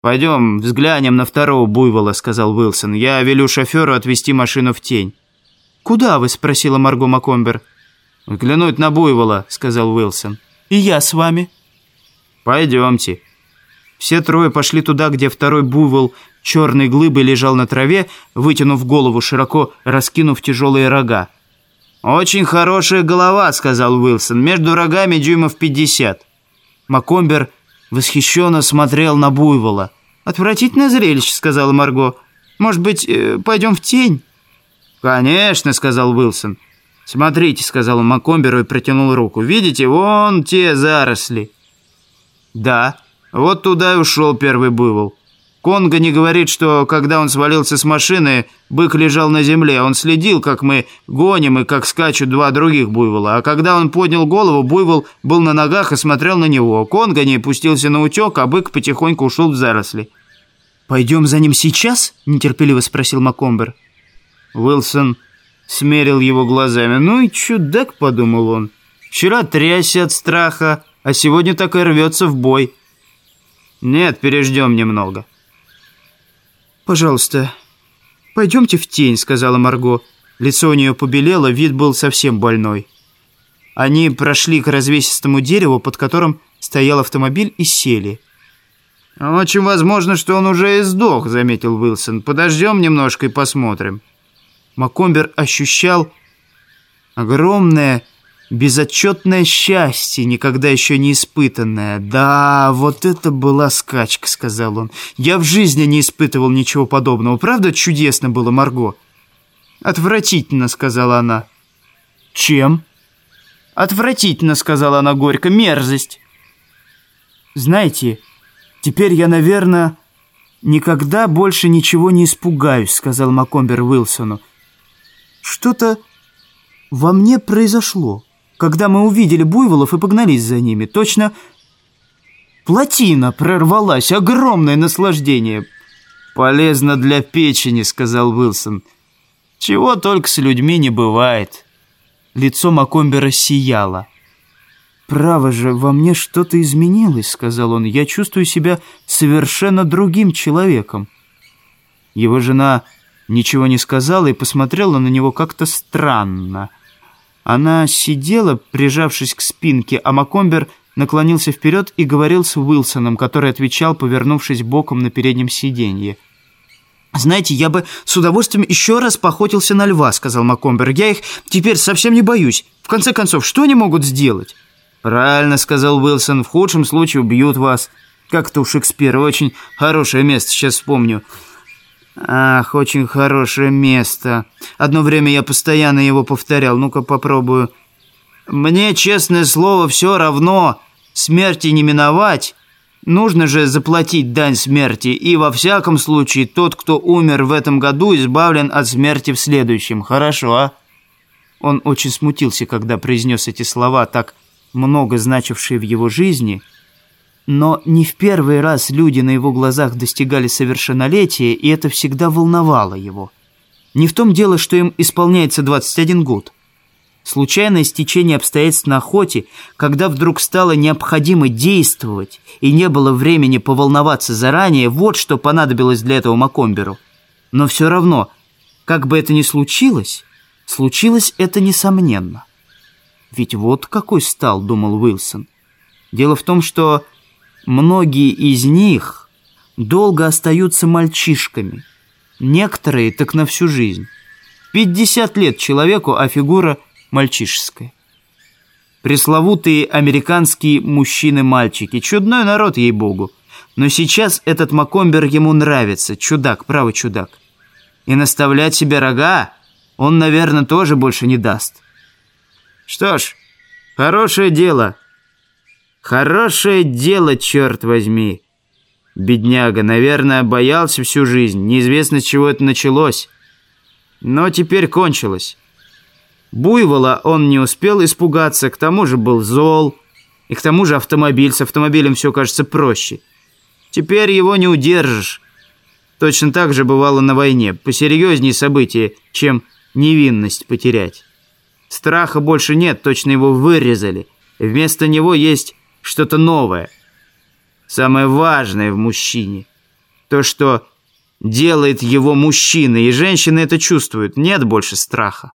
«Пойдем взглянем на второго буйвола», — сказал Уилсон. «Я велю шоферу отвезти машину в тень». «Куда вы?» — спросила Марго Макомбер. «Взглянуть на буйвола», — сказал Уилсон. «И я с вами». «Пойдемте». Все трое пошли туда, где второй буйвол черной глыбой лежал на траве, вытянув голову, широко раскинув тяжелые рога. «Очень хорошая голова», — сказал Уилсон. «Между рогами дюймов пятьдесят». Макомбер восхищенно смотрел на буйвола. «Отвратительное зрелище», — сказала Марго. «Может быть, э, пойдем в тень?» «Конечно», — сказал Уилсон. «Смотрите», — сказал он Макомберу и протянул руку. «Видите, вон те заросли». «Да, вот туда и ушел первый буйвол». Конго не говорит, что когда он свалился с машины, бык лежал на земле. Он следил, как мы гоним и как скачут два других буйвола. А когда он поднял голову, буйвол был на ногах и смотрел на него. Конго не пустился на утек, а бык потихоньку ушел в заросли. «Пойдем за ним сейчас?» – нетерпеливо спросил Макомбер. Уилсон смерил его глазами. «Ну и чудак», – подумал он. «Вчера трясся от страха, а сегодня так и рвется в бой». «Нет, переждем немного». «Пожалуйста, пойдемте в тень», — сказала Марго. Лицо у нее побелело, вид был совсем больной. Они прошли к развесистому дереву, под которым стоял автомобиль, и сели. «Очень возможно, что он уже и сдох», — заметил Уилсон. «Подождем немножко и посмотрим». Макомбер ощущал огромное Безотчетное счастье, никогда еще не испытанное. Да, вот это была скачка, сказал он. Я в жизни не испытывал ничего подобного. Правда, чудесно было, Марго? Отвратительно, сказала она. Чем? Отвратительно, сказала она горько. Мерзость. Знаете, теперь я, наверное, никогда больше ничего не испугаюсь, сказал Макомбер Уилсону. Что-то во мне произошло когда мы увидели буйволов и погнались за ними. Точно плотина прорвалась, огромное наслаждение. «Полезно для печени», — сказал Уилсон. «Чего только с людьми не бывает». Лицо Макомбера сияло. «Право же, во мне что-то изменилось», — сказал он. «Я чувствую себя совершенно другим человеком». Его жена ничего не сказала и посмотрела на него как-то странно — она сидела, прижавшись к спинке, а Макомбер наклонился вперед и говорил с Уилсоном, который отвечал, повернувшись боком на переднем сиденье. «Знаете, я бы с удовольствием еще раз поохотился на льва», — сказал Макомбер. «Я их теперь совсем не боюсь. В конце концов, что они могут сделать?» «Правильно», — сказал Уилсон. «В худшем случае убьют вас. Как-то у Шекспира. Очень хорошее место, сейчас вспомню». Ах, очень хорошее место. Одно время я постоянно его повторял. Ну-ка попробую. Мне, честное слово, все равно. Смерти не миновать. Нужно же заплатить дань смерти. И во всяком случае, тот, кто умер в этом году, избавлен от смерти в следующем. Хорошо, а? Он очень смутился, когда произнес эти слова, так много значившие в его жизни – но не в первый раз люди на его глазах достигали совершеннолетия, и это всегда волновало его. Не в том дело, что им исполняется 21 год. Случайное стечение обстоятельств на охоте, когда вдруг стало необходимо действовать и не было времени поволноваться заранее, вот что понадобилось для этого Макомберу. Но все равно, как бы это ни случилось, случилось это несомненно. Ведь вот какой стал, думал Уилсон. Дело в том, что Многие из них долго остаются мальчишками. Некоторые так на всю жизнь. 50 лет человеку, а фигура мальчишеская. Пресловутые американские мужчины-мальчики. Чудной народ, ей-богу. Но сейчас этот Макомбер ему нравится. Чудак, правый чудак. И наставлять себе рога он, наверное, тоже больше не даст. Что ж, хорошее дело. Хорошее дело, черт возьми. Бедняга, наверное, боялся всю жизнь. Неизвестно, с чего это началось. Но теперь кончилось. Буйвола он не успел испугаться, к тому же был зол. И к тому же автомобиль. С автомобилем все кажется проще. Теперь его не удержишь. Точно так же бывало на войне. Посерьезнее события, чем невинность потерять. Страха больше нет, точно его вырезали. Вместо него есть что-то новое. Самое важное в мужчине. То, что делает его мужчиной, и женщины это чувствуют. Нет больше страха.